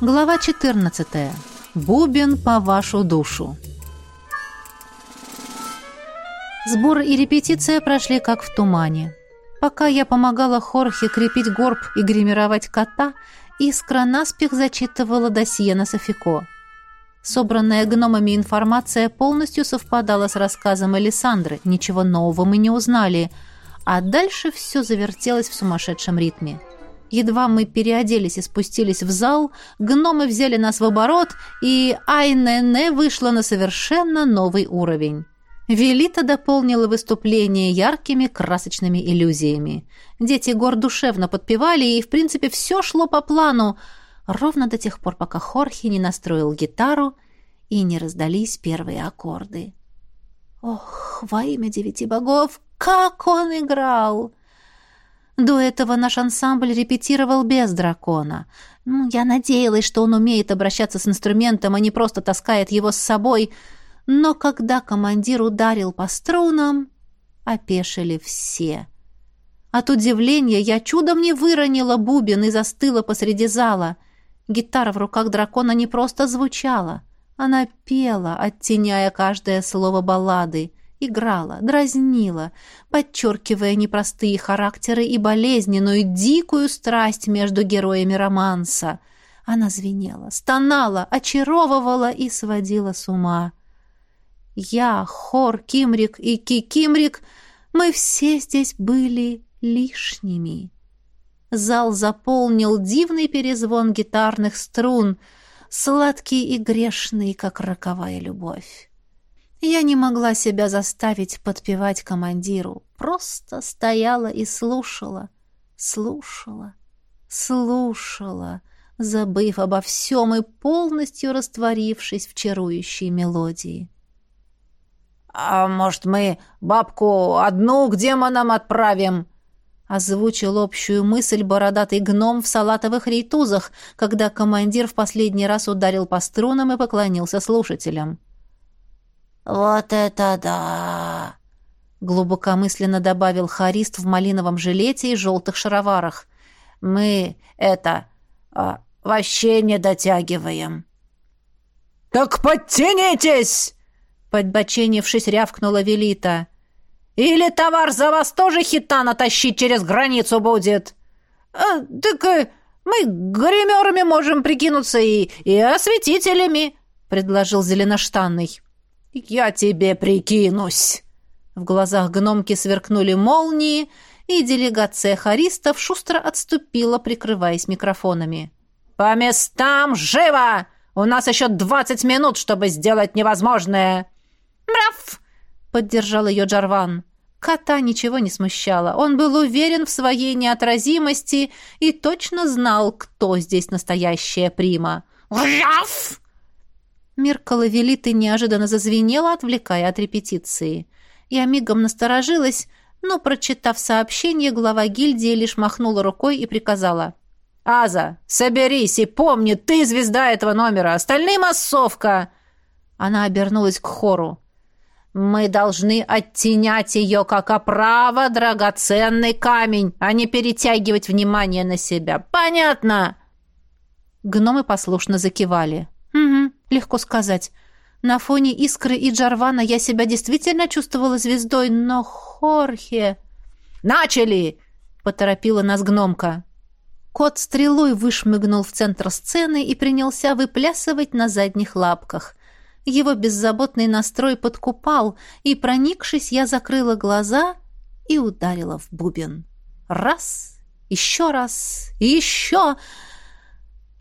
Глава 14. Бубен по вашу душу. Сбор и репетиция прошли как в тумане. Пока я помогала Хорхе крепить горб и гримировать кота, Искра наспех зачитывала досье на Софико. Собранная гномами информация полностью совпадала с рассказом Элисандры, ничего нового мы не узнали, а дальше все завертелось в сумасшедшем ритме. Едва мы переоделись и спустились в зал, гномы взяли нас в оборот, и Айнене вышла на совершенно новый уровень. Велита дополнила выступление яркими красочными иллюзиями. Дети гор душевно подпевали, и, в принципе, все шло по плану, ровно до тех пор, пока Хорхи не настроил гитару и не раздались первые аккорды. Ох, во имя девяти богов, как он играл! До этого наш ансамбль репетировал без дракона. Ну, я надеялась, что он умеет обращаться с инструментом, а не просто таскает его с собой. Но когда командир ударил по струнам, опешили все. От удивления я чудом не выронила бубен и застыла посреди зала. Гитара в руках дракона не просто звучала. Она пела, оттеняя каждое слово баллады играла, дразнила, подчеркивая непростые характеры и болезненную, дикую страсть между героями романса. Она звенела, стонала, очаровывала и сводила с ума. Я, Хор, Кимрик и Кикимрик, мы все здесь были лишними. Зал заполнил дивный перезвон гитарных струн, сладкий и грешный, как роковая любовь. Я не могла себя заставить подпевать командиру, просто стояла и слушала, слушала, слушала, забыв обо всем и полностью растворившись в чарующей мелодии. «А может, мы бабку одну к демонам отправим?» Озвучил общую мысль бородатый гном в салатовых рейтузах, когда командир в последний раз ударил по струнам и поклонился слушателям. «Вот это да!» Глубокомысленно добавил харист в малиновом жилете и желтых шароварах. «Мы это... А, вообще не дотягиваем». «Так подтянитесь!» Подбоченившись, рявкнула Велита. «Или товар за вас тоже хитана тащить через границу будет?» а, «Так э, мы гримерами можем прикинуться и, и осветителями», — предложил Зеленоштанный. «Я тебе прикинусь!» В глазах гномки сверкнули молнии, и делегация харистов шустро отступила, прикрываясь микрофонами. «По местам живо! У нас еще двадцать минут, чтобы сделать невозможное!» «Мрав!» — поддержал ее Джарван. Кота ничего не смущало. Он был уверен в своей неотразимости и точно знал, кто здесь настоящая прима. «Мрав!» Мир Коловелиты неожиданно зазвенела, отвлекая от репетиции. Я мигом насторожилась, но, прочитав сообщение, глава гильдии лишь махнула рукой и приказала. «Аза, соберись и помни, ты звезда этого номера, остальные массовка!» Она обернулась к хору. «Мы должны оттенять ее, как оправа, драгоценный камень, а не перетягивать внимание на себя. Понятно?» Гномы послушно закивали. «Угу, легко сказать. На фоне Искры и Джарвана я себя действительно чувствовала звездой, но Хорхе...» «Начали!» — поторопила нас гномка. Кот стрелой вышмыгнул в центр сцены и принялся выплясывать на задних лапках. Его беззаботный настрой подкупал, и, проникшись, я закрыла глаза и ударила в бубен. Раз, еще раз, еще...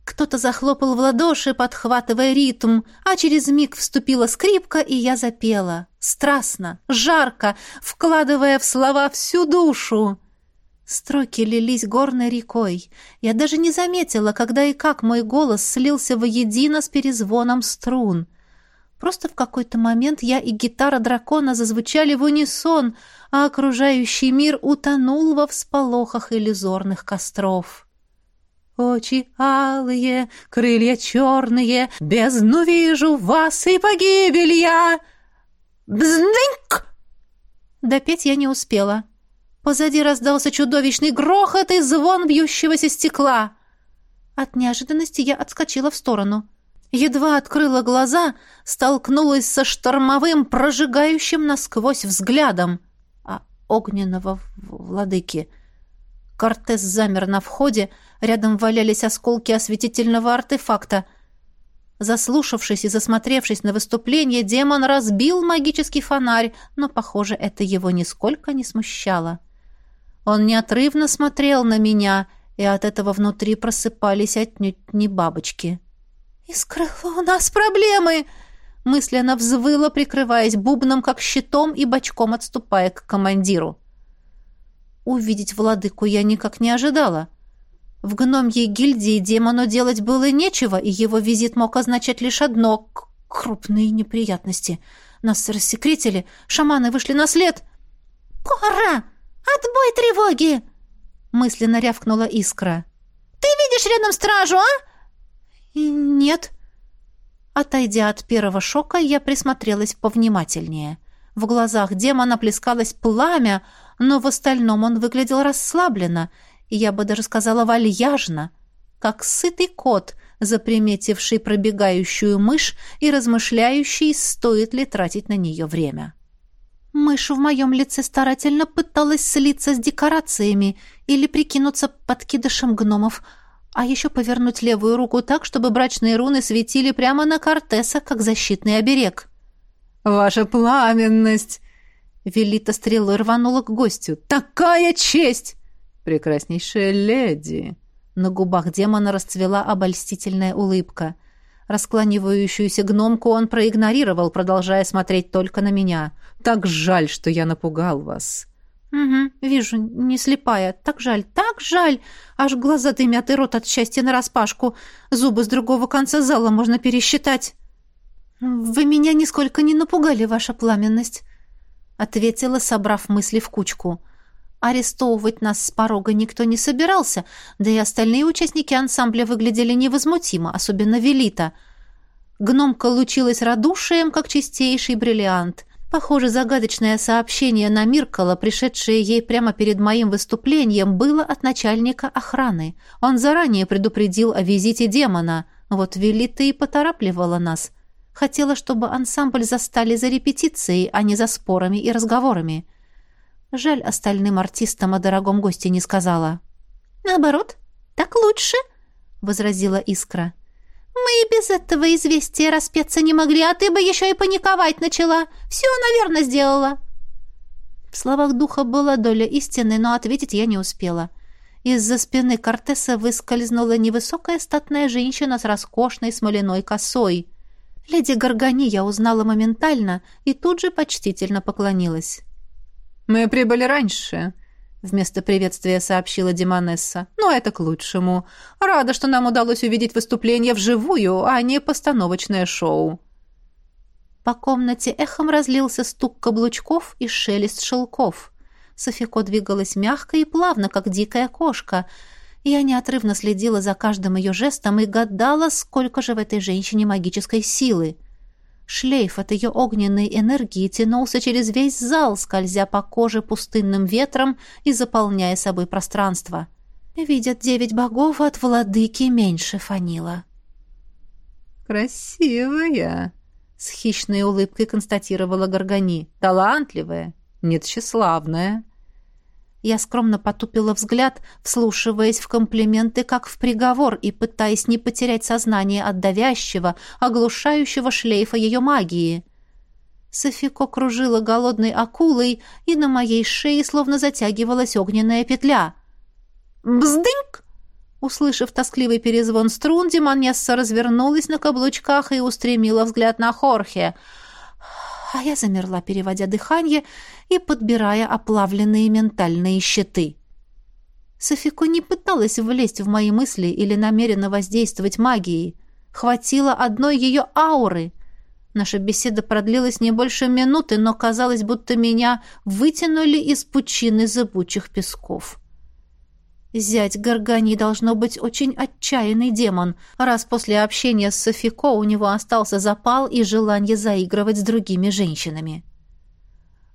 Кто-то захлопал в ладоши, подхватывая ритм, а через миг вступила скрипка, и я запела. Страстно, жарко, вкладывая в слова всю душу. Строки лились горной рекой. Я даже не заметила, когда и как мой голос слился воедино с перезвоном струн. Просто в какой-то момент я и гитара дракона зазвучали в унисон, а окружающий мир утонул во всполохах иллюзорных костров. Очи алые, крылья черные, бездну вижу вас и погибель я. Бздыньк! Допеть я не успела. Позади раздался чудовищный грохот и звон бьющегося стекла. От неожиданности я отскочила в сторону. Едва открыла глаза, столкнулась со штормовым, прожигающим насквозь взглядом. А огненного владыки. Кортес замер на входе, рядом валялись осколки осветительного артефакта. Заслушавшись и засмотревшись на выступление, демон разбил магический фонарь, но, похоже, это его нисколько не смущало. Он неотрывно смотрел на меня, и от этого внутри просыпались отнюдь не бабочки. «Искра, у нас проблемы!» Мысленно взвыла, прикрываясь бубном, как щитом, и бочком отступая к командиру. Увидеть владыку я никак не ожидала. В гномьей гильдии демону делать было нечего, и его визит мог означать лишь одно — крупные неприятности. Нас рассекретили, шаманы вышли на след. «Кора! Отбой тревоги!» — мысленно рявкнула искра. «Ты видишь рядом стражу, а?» «Нет». Отойдя от первого шока, я присмотрелась повнимательнее. В глазах демона плескалось пламя, но в остальном он выглядел расслабленно, и я бы даже сказала вальяжно, как сытый кот, заприметивший пробегающую мышь и размышляющий, стоит ли тратить на нее время. Мышь в моем лице старательно пыталась слиться с декорациями или прикинуться подкидышем гномов — а еще повернуть левую руку так, чтобы брачные руны светили прямо на Кортеса, как защитный оберег. «Ваша пламенность!» Велита стрелой рванула к гостю. «Такая честь!» «Прекраснейшая леди!» На губах демона расцвела обольстительная улыбка. Раскланивающуюся гномку он проигнорировал, продолжая смотреть только на меня. «Так жаль, что я напугал вас!» «Угу, вижу, не слепая. Так жаль, так жаль. Аж глаза дымят и рот от счастья нараспашку. Зубы с другого конца зала можно пересчитать». «Вы меня нисколько не напугали, ваша пламенность», — ответила, собрав мысли в кучку. Арестовывать нас с порога никто не собирался, да и остальные участники ансамбля выглядели невозмутимо, особенно Велита. Гномка лучилась радушием, как чистейший бриллиант — Похоже, загадочное сообщение на Миркала, пришедшее ей прямо перед моим выступлением, было от начальника охраны. Он заранее предупредил о визите демона. Вот Велита и поторапливала нас. Хотела, чтобы ансамбль застали за репетицией, а не за спорами и разговорами. Жаль, остальным артистам о дорогом госте не сказала. «Наоборот, так лучше», — возразила Искра. Мы и без этого известия распеться не могли, а ты бы еще и паниковать начала. Все, наверное, сделала». В словах духа была доля истины, но ответить я не успела. Из-за спины Кортеса выскользнула невысокая статная женщина с роскошной смоляной косой. Леди Горгани я узнала моментально и тут же почтительно поклонилась. «Мы прибыли раньше», вместо приветствия сообщила Диманесса. «Но это к лучшему. Рада, что нам удалось увидеть выступление вживую, а не постановочное шоу». По комнате эхом разлился стук каблучков и шелест шелков. Софико двигалась мягко и плавно, как дикая кошка. Я неотрывно следила за каждым ее жестом и гадала, сколько же в этой женщине магической силы. Шлейф от ее огненной энергии тянулся через весь зал, скользя по коже пустынным ветром и заполняя собой пространство. Видят девять богов, от владыки меньше фанила. «Красивая!» — с хищной улыбкой констатировала Горгани. «Талантливая, нет, тщеславная». Я скромно потупила взгляд, вслушиваясь в комплименты, как в приговор, и пытаясь не потерять сознание от давящего, оглушающего шлейфа ее магии. Софико кружила голодной акулой, и на моей шее словно затягивалась огненная петля. «Бздыньк!» Услышав тоскливый перезвон струн, Демонесса развернулась на каблучках и устремила взгляд на Хорхе — а я замерла, переводя дыхание и подбирая оплавленные ментальные щиты. Софико не пыталась влезть в мои мысли или намеренно воздействовать магией. Хватило одной ее ауры. Наша беседа продлилась не больше минуты, но казалось, будто меня вытянули из пучины зыбучих песков. Зять Гаргани должно быть очень отчаянный демон, раз после общения с Софико у него остался запал и желание заигрывать с другими женщинами.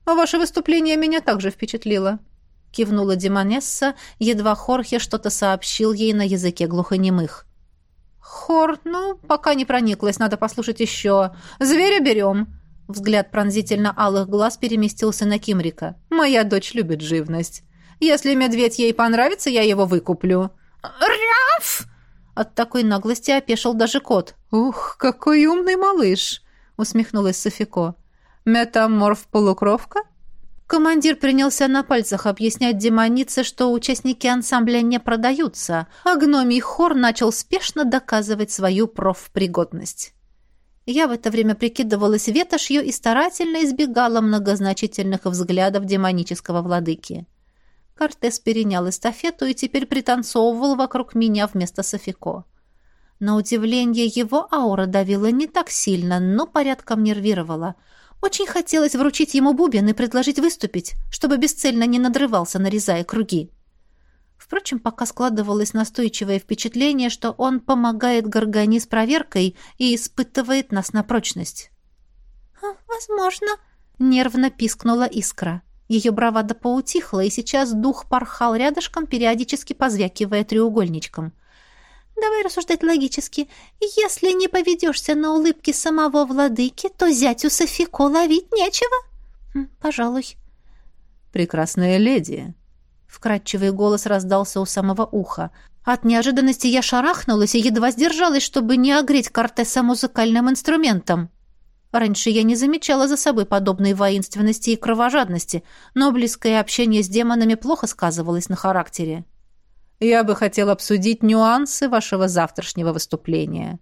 «А ваше выступление меня также впечатлило», — кивнула Демонесса, едва Хорхе что-то сообщил ей на языке глухонемых. Хор, ну, пока не прониклась, надо послушать еще. Зверя берем. Взгляд пронзительно алых глаз переместился на Кимрика. Моя дочь любит живность. Если медведь ей понравится, я его выкуплю. Ряф! От такой наглости опешил даже кот. «Ух, какой умный малыш!» — усмехнулась Софико. «Метаморф-полукровка?» Командир принялся на пальцах объяснять демонице, что участники ансамбля не продаются, а гномий хор начал спешно доказывать свою профпригодность. Я в это время прикидывалась ветошью и старательно избегала многозначительных взглядов демонического владыки. Кортес перенял эстафету и теперь пританцовывал вокруг меня вместо Софико. На удивление его аура давила не так сильно, но порядком нервировала — очень хотелось вручить ему бубен и предложить выступить, чтобы бесцельно не надрывался, нарезая круги. Впрочем, пока складывалось настойчивое впечатление, что он помогает Горгани с проверкой и испытывает нас на прочность. «А, «Возможно», — нервно пискнула искра. Ее бравада поутихла, и сейчас дух порхал рядышком, периодически позвякивая треугольничком. Давай рассуждать логически. Если не поведешься на улыбки самого владыки, то зятю Софико ловить нечего. Хм, пожалуй. Прекрасная леди. Вкрадчивый голос раздался у самого уха. От неожиданности я шарахнулась и едва сдержалась, чтобы не огреть Кортеса музыкальным инструментом. Раньше я не замечала за собой подобной воинственности и кровожадности, но близкое общение с демонами плохо сказывалось на характере. Я бы хотел обсудить нюансы вашего завтрашнего выступления».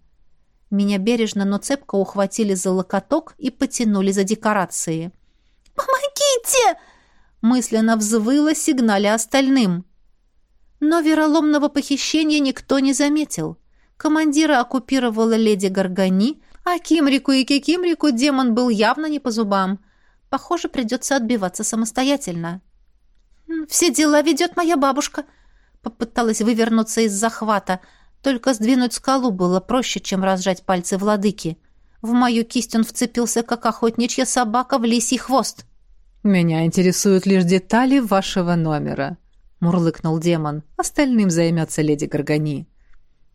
Меня бережно, но цепко ухватили за локоток и потянули за декорации. «Помогите!» Мысленно взвыла сигналя остальным. Но вероломного похищения никто не заметил. Командира оккупировала леди Гаргани, а Кимрику и Кикимрику демон был явно не по зубам. Похоже, придется отбиваться самостоятельно. «Все дела ведет моя бабушка», Попыталась вывернуться из захвата. Только сдвинуть скалу было проще, чем разжать пальцы владыки. В мою кисть он вцепился, как охотничья собака в лисий хвост. «Меня интересуют лишь детали вашего номера», — мурлыкнул демон. «Остальным займется леди Горгани».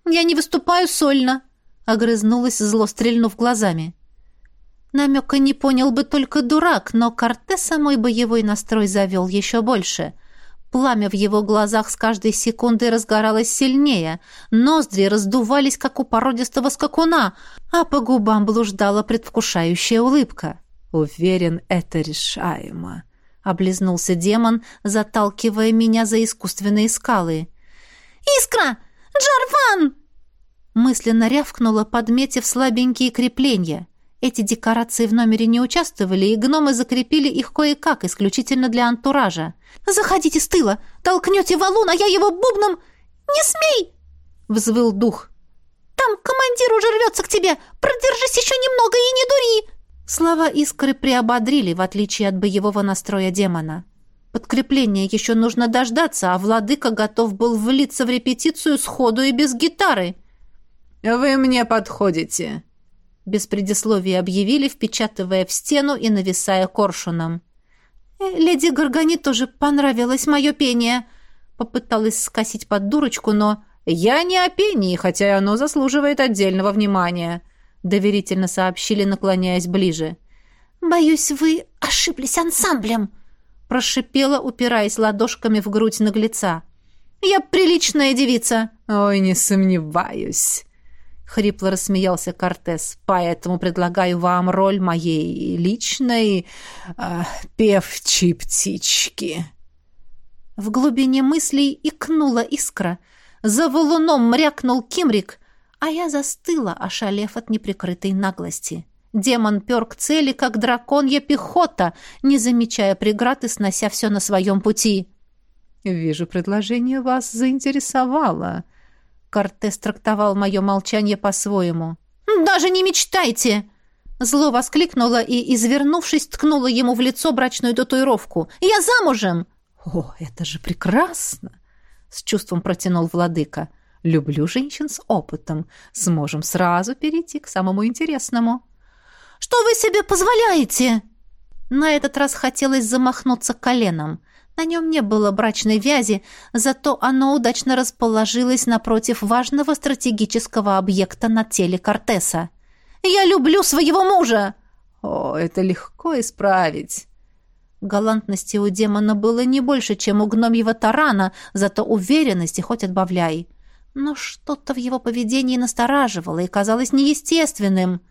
«Я не выступаю сольно», — огрызнулась, зло стрельнув глазами. Намека не понял бы только дурак, но Кортеса мой боевой настрой завел еще больше. Пламя в его глазах с каждой секундой разгоралось сильнее, ноздри раздувались, как у породистого скакуна, а по губам блуждала предвкушающая улыбка. «Уверен, это решаемо», — облизнулся демон, заталкивая меня за искусственные скалы. «Искра! Джарван!» Мысленно рявкнула, подметив слабенькие крепления. Эти декорации в номере не участвовали, и гномы закрепили их кое-как, исключительно для антуража. «Заходите с тыла! Толкнете валун, а я его бубном! Не смей!» — взвыл дух. «Там командир уже рвется к тебе! Продержись еще немного и не дури!» Слова искры приободрили, в отличие от боевого настроя демона. Подкрепление еще нужно дождаться, а владыка готов был влиться в репетицию сходу и без гитары. «Вы мне подходите», без предисловия объявили, впечатывая в стену и нависая коршуном. «Э, «Леди Горгани тоже понравилось мое пение», — попыталась скосить под дурочку, но «я не о пении, хотя оно заслуживает отдельного внимания», — доверительно сообщили, наклоняясь ближе. «Боюсь, вы ошиблись ансамблем», — прошипела, упираясь ладошками в грудь наглеца. «Я приличная девица». «Ой, не сомневаюсь», хрипло рассмеялся Кортес. Поэтому предлагаю вам роль моей личной э, певчей птички. В глубине мыслей икнула искра. За валуном мрякнул Кимрик, а я застыла, ошалев от неприкрытой наглости. Демон пер к цели, как драконья пехота, не замечая преград и снося все на своем пути. «Вижу, предложение вас заинтересовало», Кортес трактовал мое молчание по-своему. «Даже не мечтайте!» Зло воскликнула и, извернувшись, ткнула ему в лицо брачную татуировку. «Я замужем!» «О, это же прекрасно!» С чувством протянул владыка. «Люблю женщин с опытом. Сможем сразу перейти к самому интересному». «Что вы себе позволяете?» На этот раз хотелось замахнуться коленом. На нем не было брачной вязи, зато оно удачно расположилось напротив важного стратегического объекта на теле Кортеса. «Я люблю своего мужа!» «О, это легко исправить!» Галантности у демона было не больше, чем у гномьего тарана, зато уверенности хоть отбавляй. Но что-то в его поведении настораживало и казалось неестественным.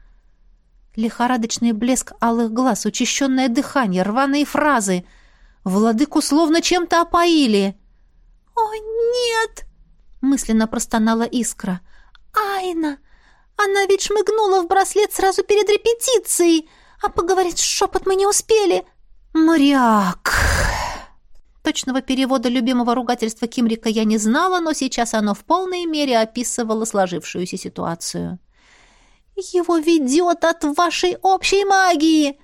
Лихорадочный блеск алых глаз, учащенное дыхание, рваные фразы. Владыку словно чем-то опоили. «О, нет!» — мысленно простонала искра. «Айна! Она ведь шмыгнула в браслет сразу перед репетицией, а поговорить шепот мы не успели!» «Моряк!» Точного перевода любимого ругательства Кимрика я не знала, но сейчас оно в полной мере описывало сложившуюся ситуацию. «Его ведет от вашей общей магии!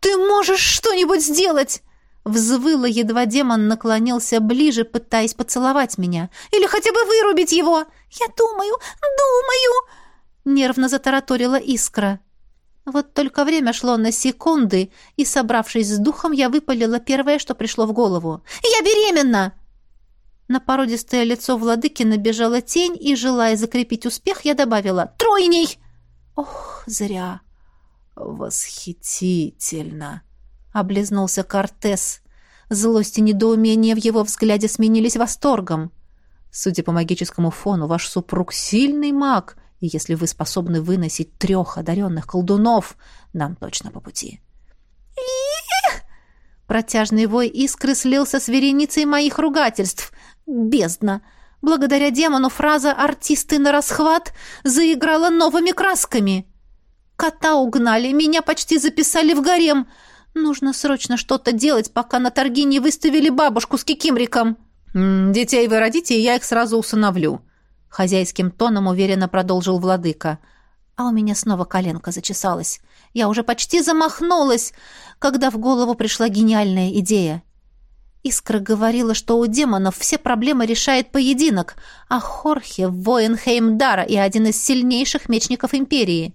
Ты можешь что-нибудь сделать!» Взвыла, едва демон наклонился ближе, пытаясь поцеловать меня. «Или хотя бы вырубить его!» «Я думаю, думаю!» Нервно затараторила искра. Вот только время шло на секунды, и, собравшись с духом, я выпалила первое, что пришло в голову. «Я беременна!» На породистое лицо владыки набежала тень, и, желая закрепить успех, я добавила «Тройней!» «Ох, зря!» «Восхитительно!» — облизнулся Кортес. Злость и недоумение в его взгляде сменились восторгом. «Судя по магическому фону, ваш супруг сильный маг, и если вы способны выносить трех одаренных колдунов, нам точно по пути». Протяжный вой искры слился с вереницей моих ругательств. Бездна! Благодаря демону фраза «артисты на расхват» заиграла новыми красками. Кота угнали, меня почти записали в гарем. Нужно срочно что-то делать, пока на торги не выставили бабушку с кикимриком. «Детей вы родите, и я их сразу усыновлю», Хозяйским тоном уверенно продолжил владыка. А у меня снова коленка зачесалась. Я уже почти замахнулась, когда в голову пришла гениальная идея. Искра говорила, что у демонов все проблемы решает поединок, а Хорхе — воин Хеймдара и один из сильнейших мечников Империи.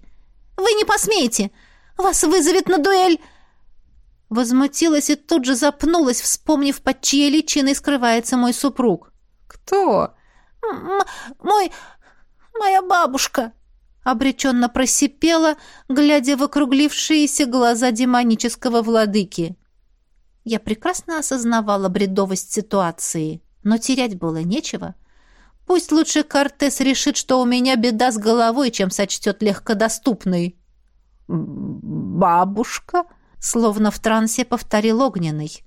«Вы не посмеете! Вас вызовет на дуэль!» Возмутилась и тут же запнулась, вспомнив, под чьей личиной скрывается мой супруг. «Кто?» мой... моя бабушка!» обреченно просипела, глядя в округлившиеся глаза демонического владыки. Я прекрасно осознавала бредовость ситуации, но терять было нечего. Пусть лучше Кортес решит, что у меня беда с головой, чем сочтет легкодоступной. «Бабушка?» — словно в трансе повторил Огненный.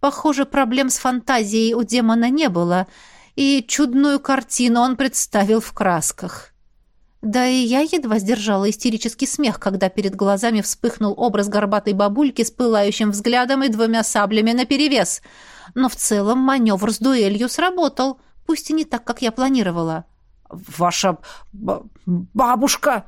Похоже, проблем с фантазией у демона не было — и чудную картину он представил в красках. Да и я едва сдержала истерический смех, когда перед глазами вспыхнул образ горбатой бабульки с пылающим взглядом и двумя саблями наперевес. Но в целом маневр с дуэлью сработал, пусть и не так, как я планировала. «Ваша бабушка!»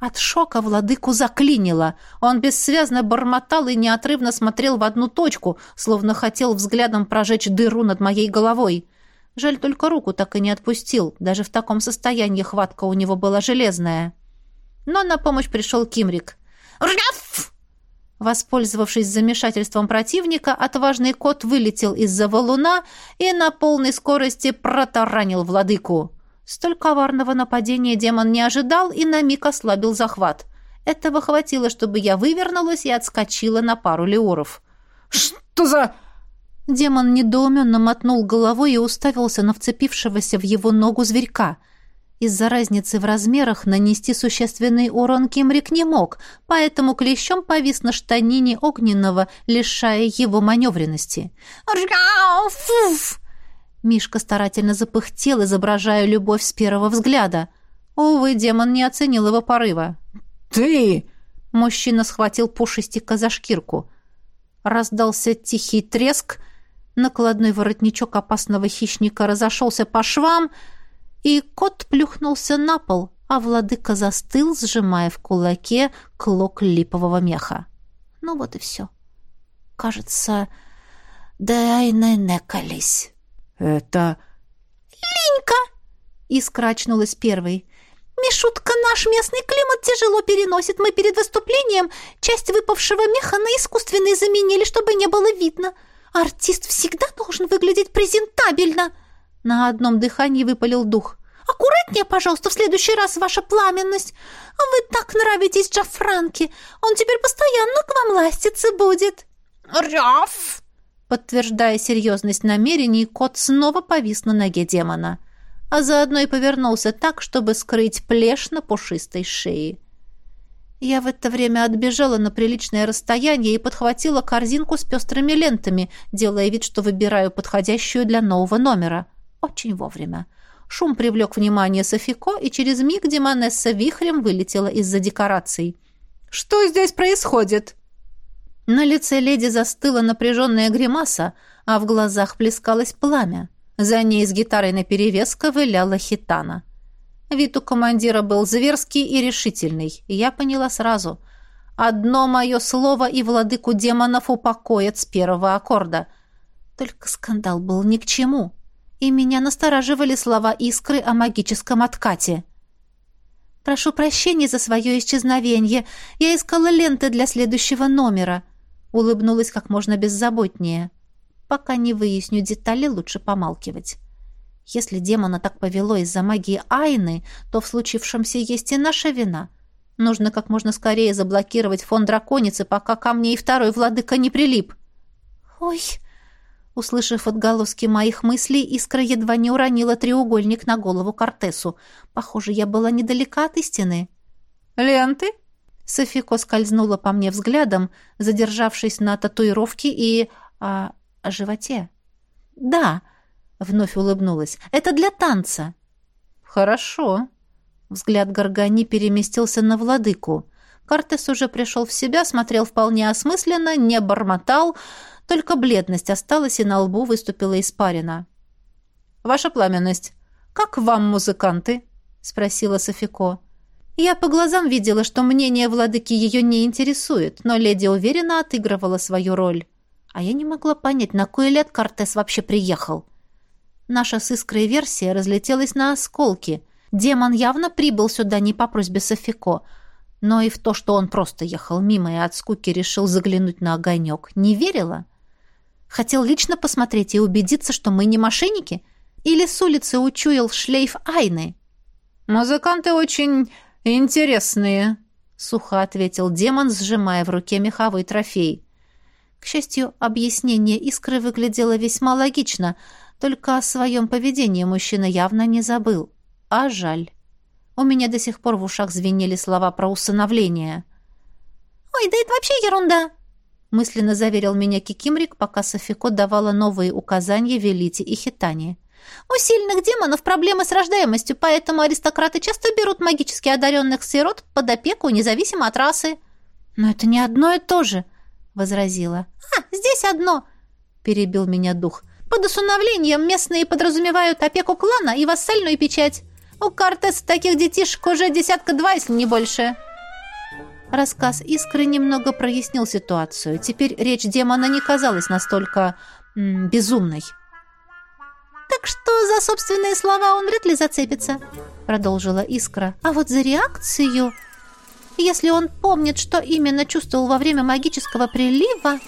От шока владыку заклинило. Он бессвязно бормотал и неотрывно смотрел в одну точку, словно хотел взглядом прожечь дыру над моей головой. Жаль, только руку так и не отпустил. Даже в таком состоянии хватка у него была железная. Но на помощь пришел Кимрик. «Ряф!» Воспользовавшись замешательством противника, отважный кот вылетел из-за валуна и на полной скорости протаранил владыку. Столь коварного нападения демон не ожидал и на миг ослабил захват. Этого хватило, чтобы я вывернулась и отскочила на пару леоров. «Что за...» Демон недоуменно мотнул головой и уставился на вцепившегося в его ногу зверька. Из-за разницы в размерах нанести существенный урон Кимрик не мог, поэтому клещом повис на штанине огненного, лишая его маневренности. «Фуф!» Мишка старательно запыхтел, изображая любовь с первого взгляда. Увы, демон не оценил его порыва. «Ты!» Мужчина схватил пушистика за шкирку. Раздался тихий треск, Накладной воротничок опасного хищника разошелся по швам, и кот плюхнулся на пол, а владыка застыл, сжимая в кулаке клок липового меха. Ну вот и все. Кажется, да и не некались. Это... Линька! Искра очнулась первой. «Мишутка, наш местный климат тяжело переносит. Мы перед выступлением часть выпавшего меха на искусственный заменили, чтобы не было видно. Артист всегда должен выглядеть презентабельно!» На одном дыхании выпалил дух. «Аккуратнее, пожалуйста, в следующий раз, ваша пламенность! Вы так нравитесь Джафранке! Он теперь постоянно к вам ластиться будет!» «Ряф!» Подтверждая серьезность намерений, кот снова повис на ноге демона, а заодно и повернулся так, чтобы скрыть плешь на пушистой шее. Я в это время отбежала на приличное расстояние и подхватила корзинку с пестрыми лентами, делая вид, что выбираю подходящую для нового номера. Очень вовремя. Шум привлек внимание Софико, и через миг Демонесса вихрем вылетела из-за декораций. «Что здесь происходит?» На лице леди застыла напряженная гримаса, а в глазах плескалось пламя. За ней с гитарой наперевес ковыляла хитана. Вид у командира был зверский и решительный, я поняла сразу. Одно мое слово и владыку демонов упокоят с первого аккорда. Только скандал был ни к чему, и меня настораживали слова Искры о магическом откате. «Прошу прощения за свое исчезновение. Я искала ленты для следующего номера», — улыбнулась как можно беззаботнее. «Пока не выясню детали, лучше помалкивать». Если демона так повело из-за магии Айны, то в случившемся есть и наша вина. Нужно как можно скорее заблокировать фон драконицы, пока ко мне и второй владыка не прилип. «Ой!» Услышав отголоски моих мыслей, искра едва не уронила треугольник на голову Кортесу. Похоже, я была недалека от истины. «Ленты?» Софико скользнула по мне взглядом, задержавшись на татуировке и... А, о животе. «Да!» Вновь улыбнулась. «Это для танца». «Хорошо». Взгляд Горгани переместился на владыку. Картес уже пришел в себя, смотрел вполне осмысленно, не бормотал, только бледность осталась, и на лбу выступила испарина. «Ваша пламенность, как вам музыканты?» — спросила Софико. Я по глазам видела, что мнение владыки ее не интересует, но леди уверенно отыгрывала свою роль. А я не могла понять, на кой лет Кортес вообще приехал. Наша с Искрой версия разлетелась на осколки. Демон явно прибыл сюда не по просьбе Софико, но и в то, что он просто ехал мимо и от скуки решил заглянуть на огонек, не верила. Хотел лично посмотреть и убедиться, что мы не мошенники? Или с улицы учуял шлейф Айны? «Музыканты очень интересные», — сухо ответил демон, сжимая в руке меховой трофей. К счастью, объяснение искры выглядело весьма логично — только о своем поведении мужчина явно не забыл. А жаль. У меня до сих пор в ушах звенели слова про усыновление. «Ой, да это вообще ерунда!» мысленно заверил меня Кикимрик, пока Софико давала новые указания Велите и Хитане. «У сильных демонов проблемы с рождаемостью, поэтому аристократы часто берут магически одаренных сирот под опеку, независимо от расы». «Но это не одно и то же», — возразила. «А, здесь одно», — перебил меня дух. Под усыновлением местные подразумевают опеку клана и вассальную печать. У Кортес таких детишек уже десятка-два, если не больше». Рассказ Искры немного прояснил ситуацию. Теперь речь демона не казалась настолько м, безумной. «Так что за собственные слова он вряд ли зацепится», — продолжила Искра. «А вот за реакцию, если он помнит, что именно чувствовал во время магического прилива...»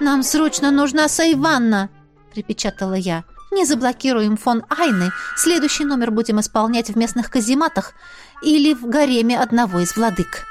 «Нам срочно нужна Сайванна!» припечатала я. «Не заблокируем фон Айны. Следующий номер будем исполнять в местных казематах или в гареме одного из владык».